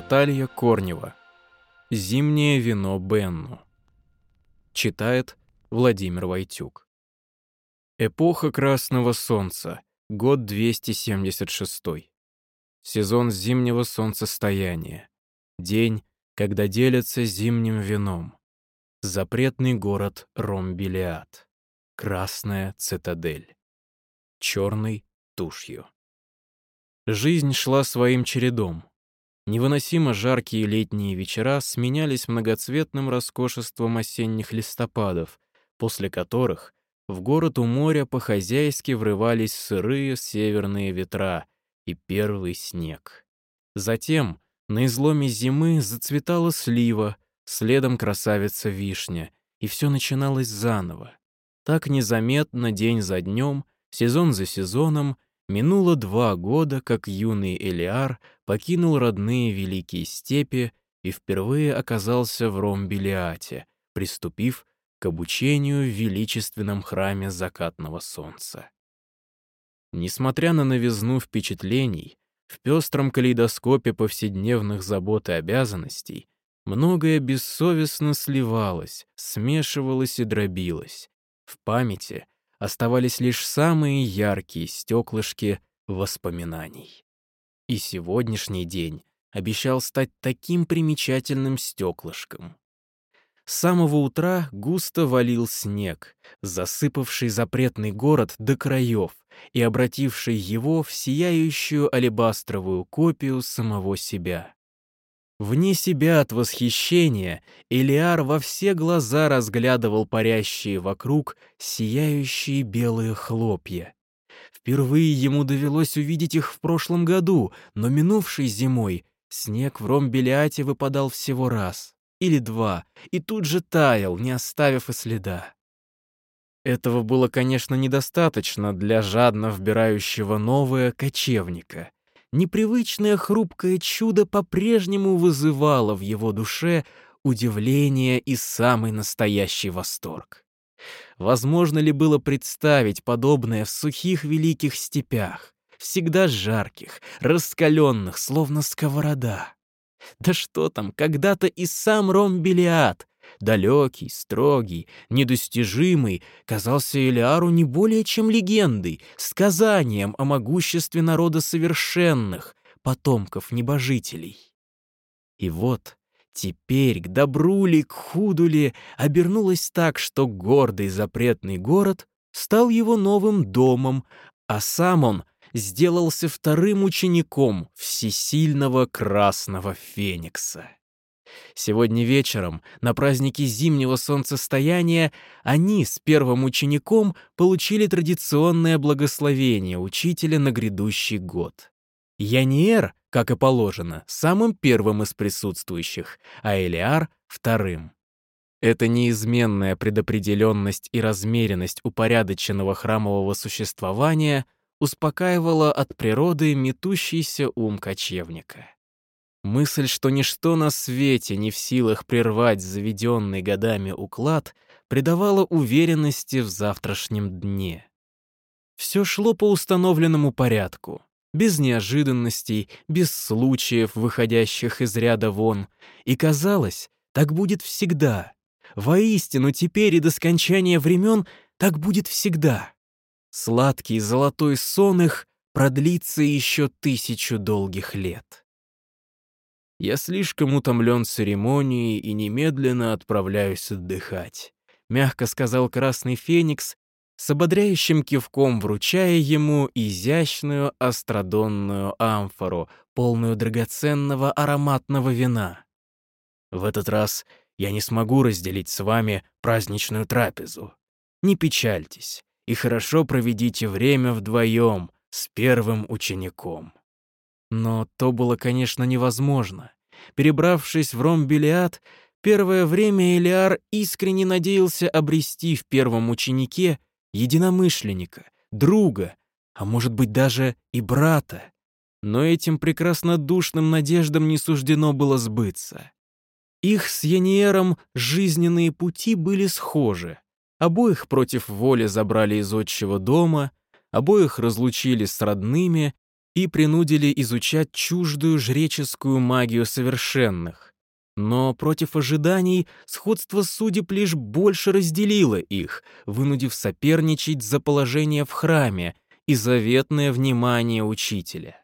Наталья Корнева. Зимнее вино Бенну. Читает Владимир Войтюк. Эпоха Красного Солнца. Год 276. Сезон зимнего солнцестояния. День, когда делятся зимним вином. Запретный город Ромбелиад. Красная цитадель. Черной тушью. Жизнь шла своим чередом. Невыносимо жаркие летние вечера сменялись многоцветным роскошеством осенних листопадов, после которых в город у моря по-хозяйски врывались сырые северные ветра и первый снег. Затем на изломе зимы зацветала слива, следом красавица вишня, и все начиналось заново. Так незаметно, день за днем, сезон за сезоном — Минуло два года, как юный Элиар покинул родные великие степи и впервые оказался в Ромбелиате, приступив к обучению в величественном храме закатного солнца. Несмотря на новизну впечатлений, в пестром калейдоскопе повседневных забот и обязанностей многое бессовестно сливалось, смешивалось и дробилось. В памяти оставались лишь самые яркие стеклышки воспоминаний. И сегодняшний день обещал стать таким примечательным стеклышком. С самого утра густо валил снег, засыпавший запретный город до краев и обративший его в сияющую алебастровую копию самого себя. Вне себя от восхищения Элиар во все глаза разглядывал парящие вокруг сияющие белые хлопья. Впервые ему довелось увидеть их в прошлом году, но минувшей зимой снег в Ромбелиате выпадал всего раз или два, и тут же таял, не оставив и следа. Этого было, конечно, недостаточно для жадно вбирающего новое кочевника — непривычное хрупкое чудо по-прежнему вызывало в его душе удивление и самый настоящий восторг. Возможно ли было представить подобное в сухих великих степях, всегда жарких, раскаленных, словно сковорода? Да что там, когда-то и сам Ромбелиад далекий, строгий, недостижимый, казался Элиару не более чем легендой, сказанием о могуществе народа совершенных, потомков небожителей. И вот теперь к добру ли, к худу ли обернулось так, что гордый запретный город стал его новым домом, а сам он сделался вторым учеником всесильного красного феникса. Сегодня вечером, на празднике зимнего солнцестояния, они с первым учеником получили традиционное благословение учителя на грядущий год. Яниер, как и положено, самым первым из присутствующих, а Элиар — вторым. Эта неизменная предопределенность и размеренность упорядоченного храмового существования успокаивала от природы метущийся ум кочевника. Мысль, что ничто на свете не в силах прервать заведенный годами уклад, придавала уверенности в завтрашнем дне. Все шло по установленному порядку, без неожиданностей, без случаев, выходящих из ряда вон, и казалось, так будет всегда. Воистину, теперь и до скончания времен так будет всегда. Сладкий золотой сон их продлится еще тысячу долгих лет. Я слишком утомлен церемонией и немедленно отправляюсь отдыхать», — мягко сказал Красный Феникс, с ободряющим кивком вручая ему изящную астрадонную амфору, полную драгоценного ароматного вина. «В этот раз я не смогу разделить с вами праздничную трапезу. Не печальтесь и хорошо проведите время вдвоем с первым учеником». Но то было, конечно, невозможно. Перебравшись в Ромбелиад, первое время Элиар искренне надеялся обрести в первом ученике единомышленника, друга, а может быть даже и брата. Но этим прекраснодушным надеждам не суждено было сбыться. Их с Яниером жизненные пути были схожи. Обоих против воли забрали из отчего дома, обоих разлучили с родными, и принудили изучать чуждую жреческую магию совершенных. Но против ожиданий сходство судеб лишь больше разделило их, вынудив соперничать за положение в храме и заветное внимание учителя.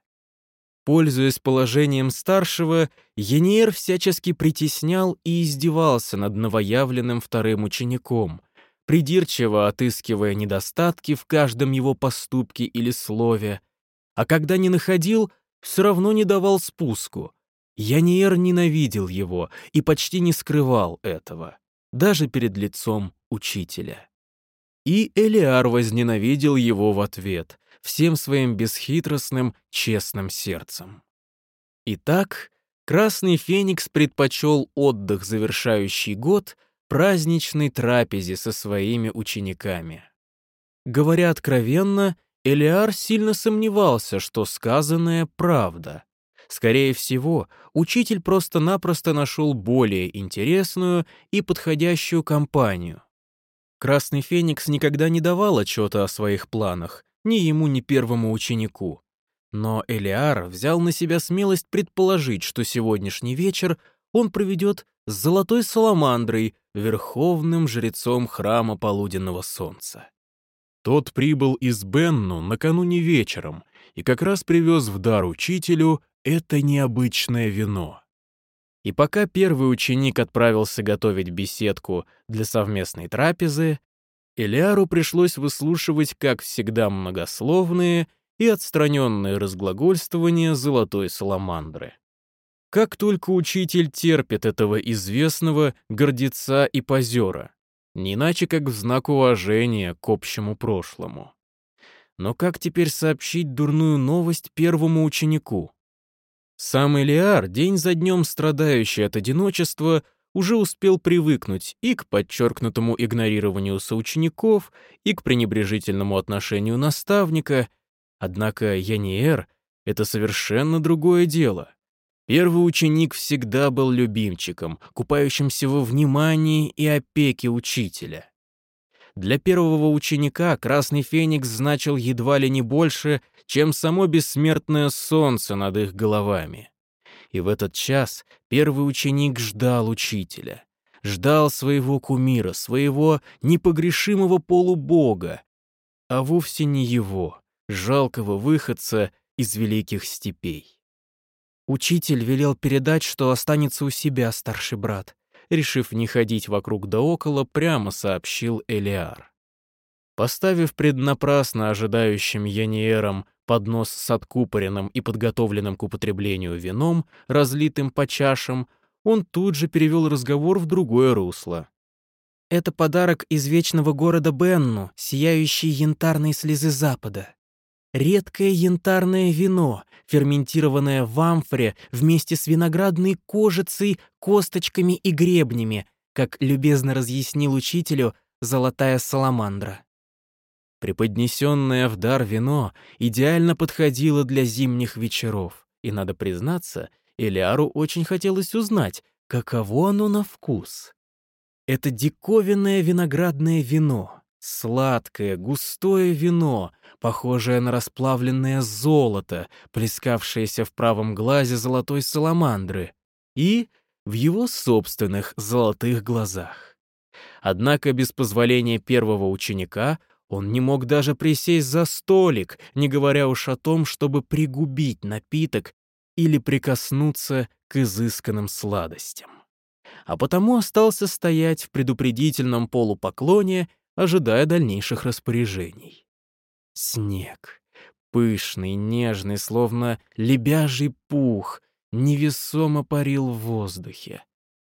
Пользуясь положением старшего, Ениер всячески притеснял и издевался над новоявленным вторым учеником, придирчиво отыскивая недостатки в каждом его поступке или слове, а когда не находил, все равно не давал спуску. Яниер ненавидел его и почти не скрывал этого, даже перед лицом учителя. И Элиар возненавидел его в ответ, всем своим бесхитростным, честным сердцем. Итак, Красный Феникс предпочел отдых, завершающий год, праздничной трапезе со своими учениками. Говоря откровенно, Элиар сильно сомневался, что сказанное правда. Скорее всего, учитель просто-напросто нашел более интересную и подходящую компанию. Красный Феникс никогда не давал отчета о своих планах, ни ему, ни первому ученику. Но Элиар взял на себя смелость предположить, что сегодняшний вечер он проведет с золотой саламандрой, верховным жрецом храма полуденного солнца. Тот прибыл из Бенну накануне вечером и как раз привез в дар учителю это необычное вино. И пока первый ученик отправился готовить беседку для совместной трапезы, Элиару пришлось выслушивать, как всегда, многословные и отстраненные разглагольствования золотой саламандры. Как только учитель терпит этого известного гордеца и позера, не иначе как в знак уважения к общему прошлому. Но как теперь сообщить дурную новость первому ученику? Сам Элиар, день за днем страдающий от одиночества, уже успел привыкнуть и к подчеркнутому игнорированию соучеников, и к пренебрежительному отношению наставника, однако Яниэр — это совершенно другое дело. Первый ученик всегда был любимчиком, купающимся во внимании и опеке учителя. Для первого ученика Красный Феникс значил едва ли не больше, чем само бессмертное солнце над их головами. И в этот час первый ученик ждал учителя, ждал своего кумира, своего непогрешимого полубога, а вовсе не его, жалкого выходца из великих степей. Учитель велел передать, что останется у себя старший брат. Решив не ходить вокруг да около, прямо сообщил Элиар. Поставив преднапрасно ожидающим Яниером поднос с откупоренным и подготовленным к употреблению вином, разлитым по чашам, он тут же перевел разговор в другое русло. «Это подарок из вечного города Бенну, сияющий янтарной слезы Запада редкое янтарное вино, ферментированное в амфоре вместе с виноградной кожицей, косточками и гребнями, как любезно разъяснил учителю золотая саламандра. Преподнесенное в дар вино идеально подходило для зимних вечеров, и, надо признаться, Элиару очень хотелось узнать, каково оно на вкус. Это диковинное виноградное вино, сладкое, густое вино, похожее на расплавленное золото, плескавшееся в правом глазе золотой саламандры, и в его собственных золотых глазах. Однако без позволения первого ученика он не мог даже присесть за столик, не говоря уж о том, чтобы пригубить напиток или прикоснуться к изысканным сладостям. А потому остался стоять в предупредительном полупоклоне, ожидая дальнейших распоряжений. Снег. Пышный, нежный, словно лебяжий пух, невесомо парил в воздухе.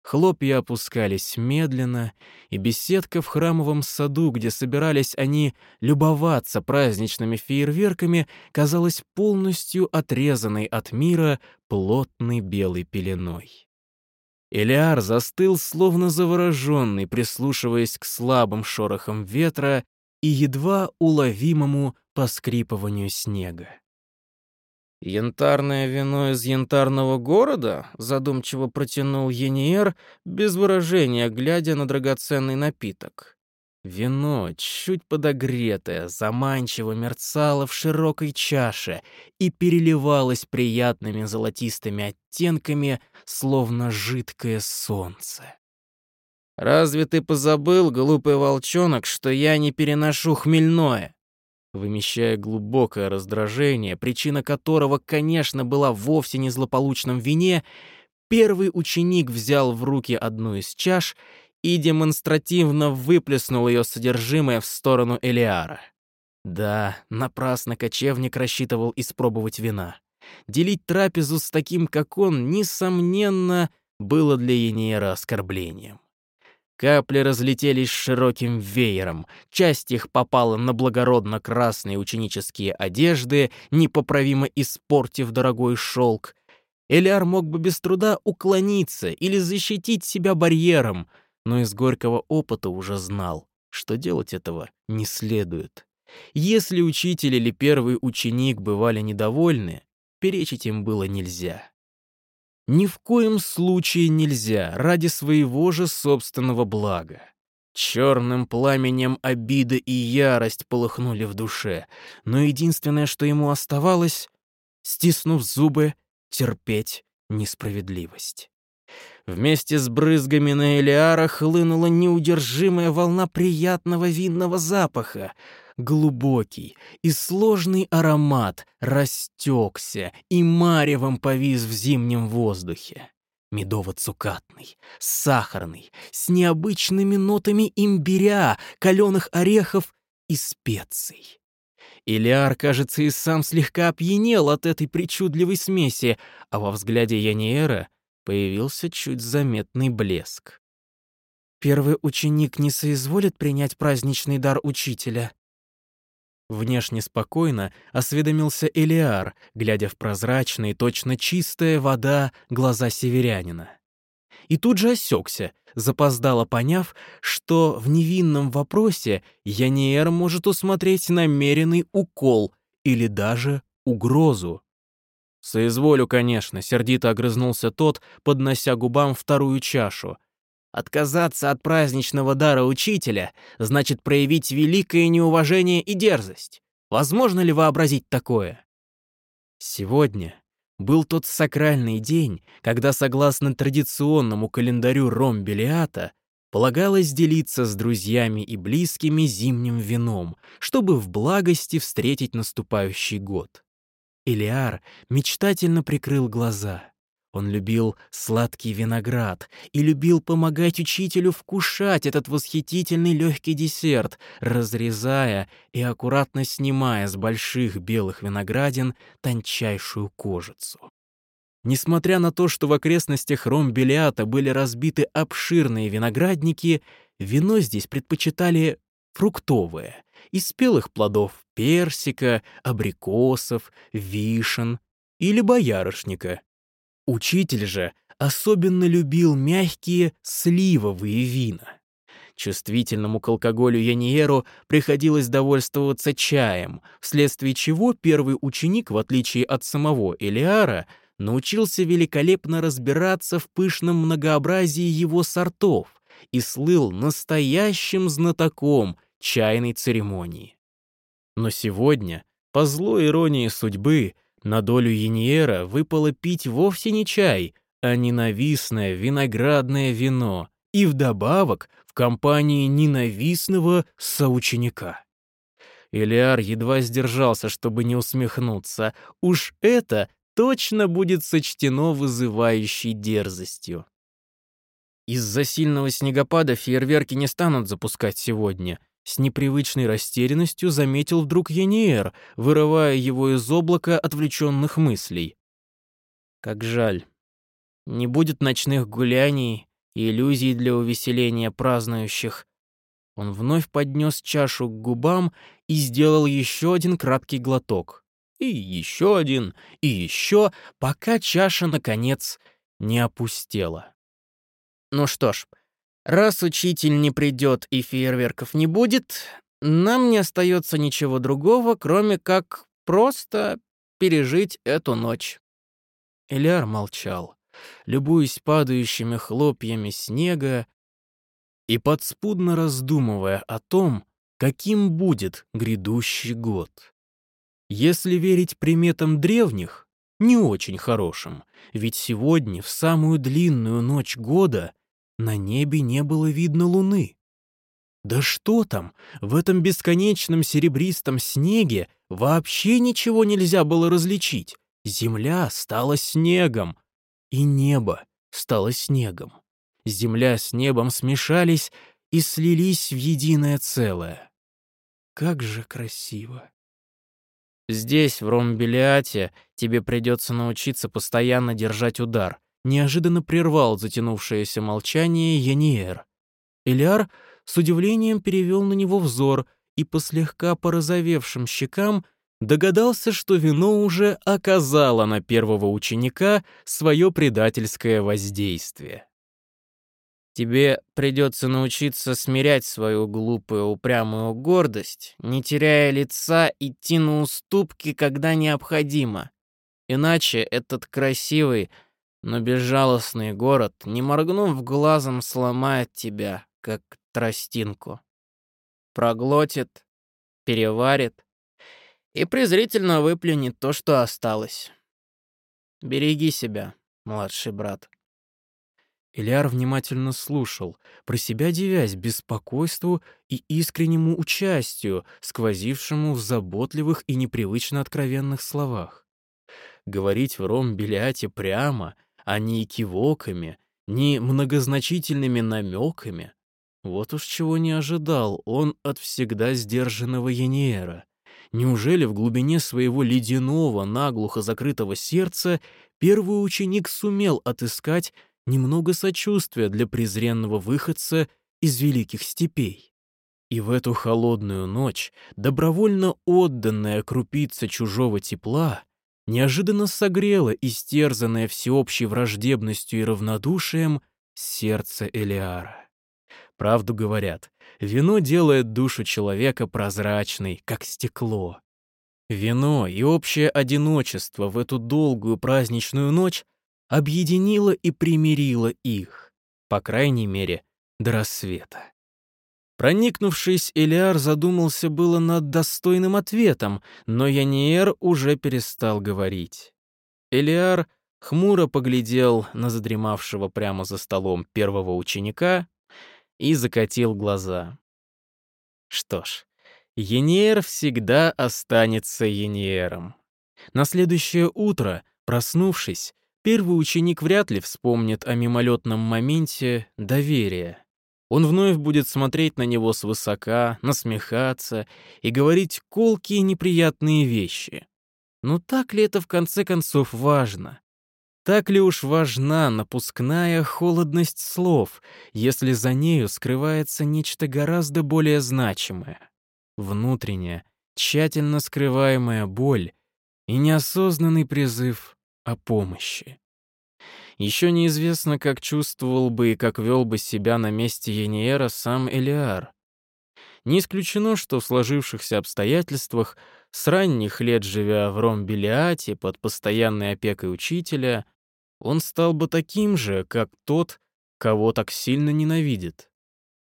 Хлопья опускались медленно, и беседка в храмовом саду, где собирались они любоваться праздничными фейерверками, казалась полностью отрезанной от мира плотной белой пеленой. Элиар застыл, словно завороженный, прислушиваясь к слабым шорохам ветра и едва уловимому поскрипыванию снега. «Янтарное вино из янтарного города?» — задумчиво протянул Ениер, без выражения, глядя на драгоценный напиток. Вино, чуть подогретое, заманчиво мерцало в широкой чаше и переливалось приятными золотистыми оттенками, словно жидкое солнце. «Разве ты позабыл, глупый волчонок, что я не переношу хмельное?» Вымещая глубокое раздражение, причина которого, конечно, была вовсе не злополучном вине, первый ученик взял в руки одну из чаш и демонстративно выплеснул ее содержимое в сторону Элиара. Да, напрасно кочевник рассчитывал испробовать вина. Делить трапезу с таким, как он, несомненно, было для Ениера оскорблением. Капли разлетелись широким веером, часть их попала на благородно-красные ученические одежды, непоправимо испортив дорогой шелк. Элиар мог бы без труда уклониться или защитить себя барьером, но из горького опыта уже знал, что делать этого не следует. Если учитель или первый ученик бывали недовольны, перечить им было нельзя. Ни в коем случае нельзя ради своего же собственного блага. Черным пламенем обида и ярость полыхнули в душе, но единственное, что ему оставалось, стиснув зубы, терпеть несправедливость. Вместе с брызгами на Элиара хлынула неудержимая волна приятного винного запаха. Глубокий и сложный аромат растекся и маревом повис в зимнем воздухе. Медово-цукатный, сахарный, с необычными нотами имбиря, каленых орехов и специй. Илиар, кажется, и сам слегка опьянел от этой причудливой смеси, а во взгляде Яниэра — появился чуть заметный блеск. «Первый ученик не соизволит принять праздничный дар учителя?» Внешне спокойно осведомился Элиар, глядя в прозрачные, точно чистая вода глаза северянина. И тут же осекся, запоздало поняв, что в невинном вопросе Яниэр может усмотреть намеренный укол или даже угрозу. «Соизволю, конечно», — сердито огрызнулся тот, поднося губам вторую чашу. «Отказаться от праздничного дара учителя значит проявить великое неуважение и дерзость. Возможно ли вообразить такое?» Сегодня был тот сакральный день, когда, согласно традиционному календарю Ромбелиата, полагалось делиться с друзьями и близкими зимним вином, чтобы в благости встретить наступающий год. Илиар мечтательно прикрыл глаза. Он любил сладкий виноград и любил помогать учителю вкушать этот восхитительный легкий десерт, разрезая и аккуратно снимая с больших белых виноградин тончайшую кожицу. Несмотря на то, что в окрестностях Ромбелиата были разбиты обширные виноградники, вино здесь предпочитали фруктовое, из спелых плодов персика, абрикосов, вишен или боярышника. Учитель же особенно любил мягкие сливовые вина. Чувствительному к алкоголю Яниеру приходилось довольствоваться чаем, вследствие чего первый ученик, в отличие от самого Элиара, научился великолепно разбираться в пышном многообразии его сортов и слыл настоящим знатоком чайной церемонии. Но сегодня, по злой иронии судьбы, на долю Ениера выпало пить вовсе не чай, а ненавистное виноградное вино, и вдобавок в компании ненавистного соученика. Илиар едва сдержался, чтобы не усмехнуться. Уж это точно будет сочтено вызывающей дерзостью. Из-за сильного снегопада фейерверки не станут запускать сегодня — с непривычной растерянностью заметил вдруг Ениер, вырывая его из облака отвлеченных мыслей. Как жаль. Не будет ночных гуляний и иллюзий для увеселения празднующих. Он вновь поднес чашу к губам и сделал еще один краткий глоток. И еще один, и еще, пока чаша, наконец, не опустела. Ну что ж, Раз учитель не придет и фейерверков не будет, нам не остается ничего другого, кроме как просто пережить эту ночь. Эляр молчал, любуясь падающими хлопьями снега и подспудно раздумывая о том, каким будет грядущий год. Если верить приметам древних, не очень хорошим, ведь сегодня, в самую длинную ночь года, на небе не было видно луны. Да что там, в этом бесконечном серебристом снеге вообще ничего нельзя было различить. Земля стала снегом, и небо стало снегом. Земля с небом смешались и слились в единое целое. Как же красиво! Здесь, в Ромбелиате, тебе придется научиться постоянно держать удар. Неожиданно прервал затянувшееся молчание Яниер. Элиар с удивлением перевел на него взор и по слегка порозовевшим щекам догадался, что вино уже оказало на первого ученика свое предательское воздействие. Тебе придется научиться смирять свою глупую упрямую гордость, не теряя лица, идти на уступки, когда необходимо. Иначе этот красивый, но безжалостный город, не моргнув глазом, сломает тебя, как тростинку. Проглотит, переварит и презрительно выплюнет то, что осталось. Береги себя, младший брат. Ильяр внимательно слушал, про себя девясь беспокойству и искреннему участию, сквозившему в заботливых и непривычно откровенных словах. Говорить в Ром-Беляте прямо, а не кивоками, не многозначительными намеками. Вот уж чего не ожидал он от всегда сдержанного Яниера. Неужели в глубине своего ледяного, наглухо закрытого сердца первый ученик сумел отыскать немного сочувствия для презренного выходца из великих степей. И в эту холодную ночь добровольно отданная крупица чужого тепла неожиданно согрела истерзанное всеобщей враждебностью и равнодушием сердце Элиара. Правду говорят, вино делает душу человека прозрачной, как стекло. Вино и общее одиночество в эту долгую праздничную ночь объединила и примирила их, по крайней мере, до рассвета. Проникнувшись, Элиар задумался было над достойным ответом, но Яниер уже перестал говорить. Элиар хмуро поглядел на задремавшего прямо за столом первого ученика и закатил глаза. Что ж, Ениер всегда останется Ениером. На следующее утро, проснувшись, Первый ученик вряд ли вспомнит о мимолетном моменте доверия. Он вновь будет смотреть на него свысока, насмехаться и говорить колкие неприятные вещи. Но так ли это в конце концов важно? Так ли уж важна напускная холодность слов, если за нею скрывается нечто гораздо более значимое? Внутренняя, тщательно скрываемая боль и неосознанный призыв о помощи. Еще неизвестно, как чувствовал бы и как вел бы себя на месте Ениера сам Элиар. Не исключено, что в сложившихся обстоятельствах, с ранних лет живя в Ромбелиате под постоянной опекой учителя, он стал бы таким же, как тот, кого так сильно ненавидит.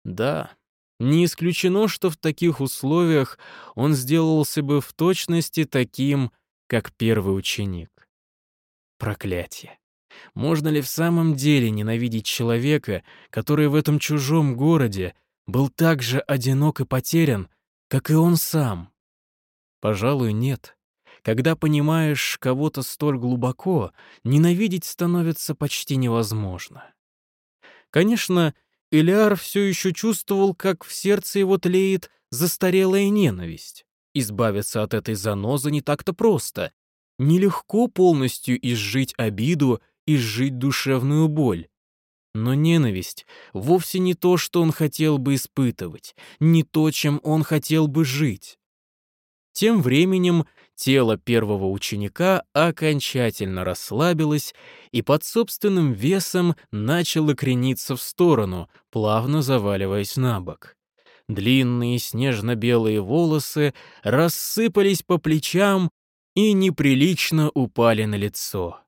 Да, не исключено, что в таких условиях он сделался бы в точности таким, как первый ученик. Проклятие. Можно ли в самом деле ненавидеть человека, который в этом чужом городе был так же одинок и потерян, как и он сам? Пожалуй, нет. Когда понимаешь кого-то столь глубоко, ненавидеть становится почти невозможно. Конечно, Илиар все еще чувствовал, как в сердце его тлеет застарелая ненависть. Избавиться от этой занозы не так-то просто, Нелегко полностью изжить обиду, изжить душевную боль. Но ненависть вовсе не то, что он хотел бы испытывать, не то, чем он хотел бы жить. Тем временем тело первого ученика окончательно расслабилось и под собственным весом начало крениться в сторону, плавно заваливаясь на бок. Длинные снежно-белые волосы рассыпались по плечам, и неприлично упали на лицо.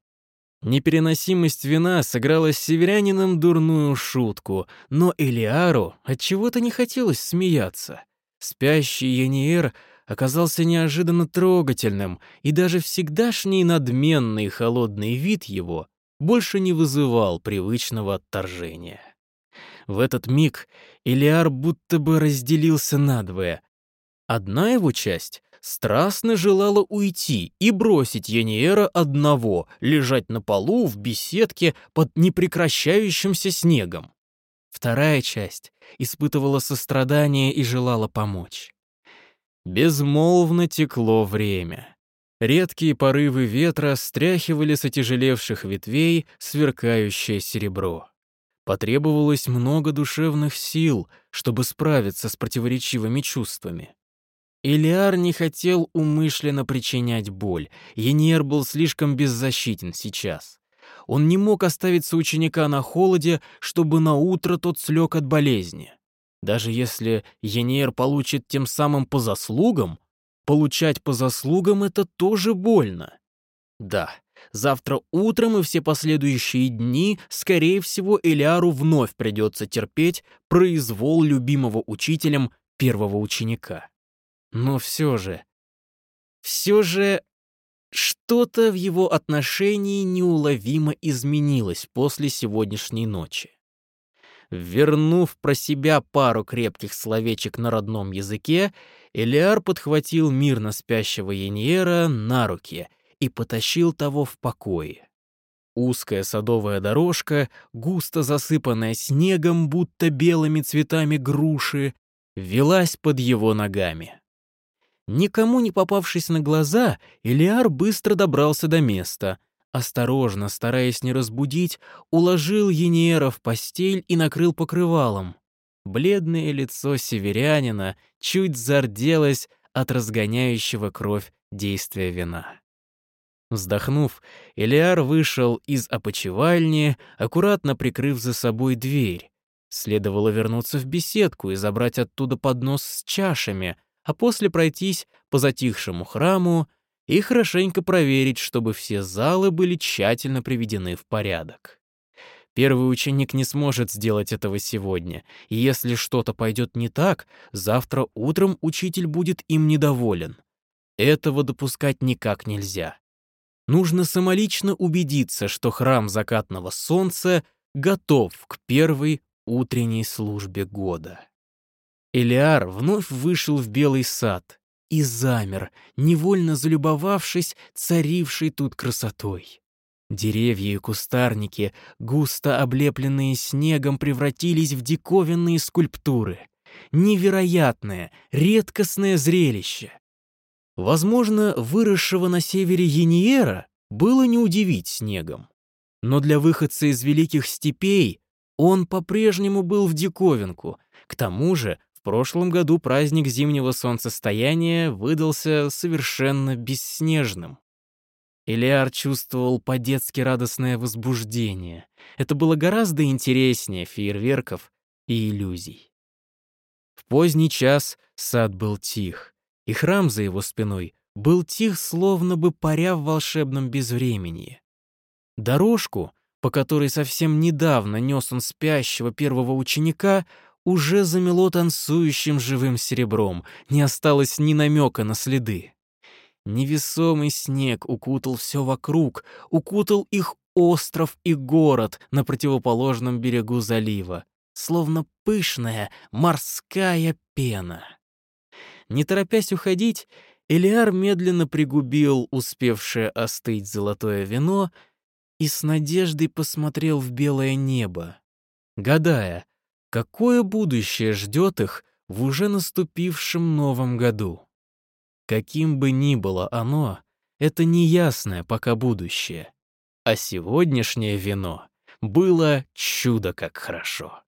Непереносимость вина сыграла с северянином дурную шутку, но Элиару отчего-то не хотелось смеяться. Спящий Яниер оказался неожиданно трогательным, и даже всегдашний надменный холодный вид его больше не вызывал привычного отторжения. В этот миг Элиар будто бы разделился надвое. Одна его часть страстно желала уйти и бросить Яниера одного, лежать на полу в беседке под непрекращающимся снегом. Вторая часть испытывала сострадание и желала помочь. Безмолвно текло время. Редкие порывы ветра стряхивали с отяжелевших ветвей сверкающее серебро. Потребовалось много душевных сил, чтобы справиться с противоречивыми чувствами. Илиар не хотел умышленно причинять боль. Ениер был слишком беззащитен сейчас. Он не мог оставить ученика на холоде, чтобы на утро тот слег от болезни. Даже если Ениер получит тем самым по заслугам, получать по заслугам — это тоже больно. Да, завтра утром и все последующие дни, скорее всего, Элиару вновь придется терпеть произвол любимого учителем первого ученика. Но все же... Все же... Что-то в его отношении неуловимо изменилось после сегодняшней ночи. Вернув про себя пару крепких словечек на родном языке, Элиар подхватил мирно спящего Яньера на руки и потащил того в покое. Узкая садовая дорожка, густо засыпанная снегом, будто белыми цветами груши, велась под его ногами. Никому не попавшись на глаза, Элиар быстро добрался до места. Осторожно, стараясь не разбудить, уложил Ениера в постель и накрыл покрывалом. Бледное лицо северянина чуть зарделось от разгоняющего кровь действия вина. Вздохнув, Элиар вышел из опочивальни, аккуратно прикрыв за собой дверь. Следовало вернуться в беседку и забрать оттуда поднос с чашами, а после пройтись по затихшему храму и хорошенько проверить, чтобы все залы были тщательно приведены в порядок. Первый ученик не сможет сделать этого сегодня, и если что-то пойдет не так, завтра утром учитель будет им недоволен. Этого допускать никак нельзя. Нужно самолично убедиться, что храм закатного солнца готов к первой утренней службе года. Элиар вновь вышел в белый сад и замер, невольно залюбовавшись царившей тут красотой. Деревья и кустарники, густо облепленные снегом, превратились в диковинные скульптуры. Невероятное, редкостное зрелище. Возможно, выросшего на севере Ениера было не удивить снегом. Но для выходца из великих степей он по-прежнему был в диковинку. К тому же прошлом году праздник зимнего солнцестояния выдался совершенно бесснежным. Элиар чувствовал по-детски радостное возбуждение. Это было гораздо интереснее фейерверков и иллюзий. В поздний час сад был тих, и храм за его спиной был тих, словно бы паря в волшебном безвременье. Дорожку, по которой совсем недавно нес он спящего первого ученика, уже замело танцующим живым серебром, не осталось ни намека на следы. Невесомый снег укутал все вокруг, укутал их остров и город на противоположном берегу залива, словно пышная морская пена. Не торопясь уходить, Элиар медленно пригубил успевшее остыть золотое вино и с надеждой посмотрел в белое небо, гадая, Какое будущее ждет их в уже наступившем новом году? Каким бы ни было оно, это неясное пока будущее. А сегодняшнее вино было чудо как хорошо.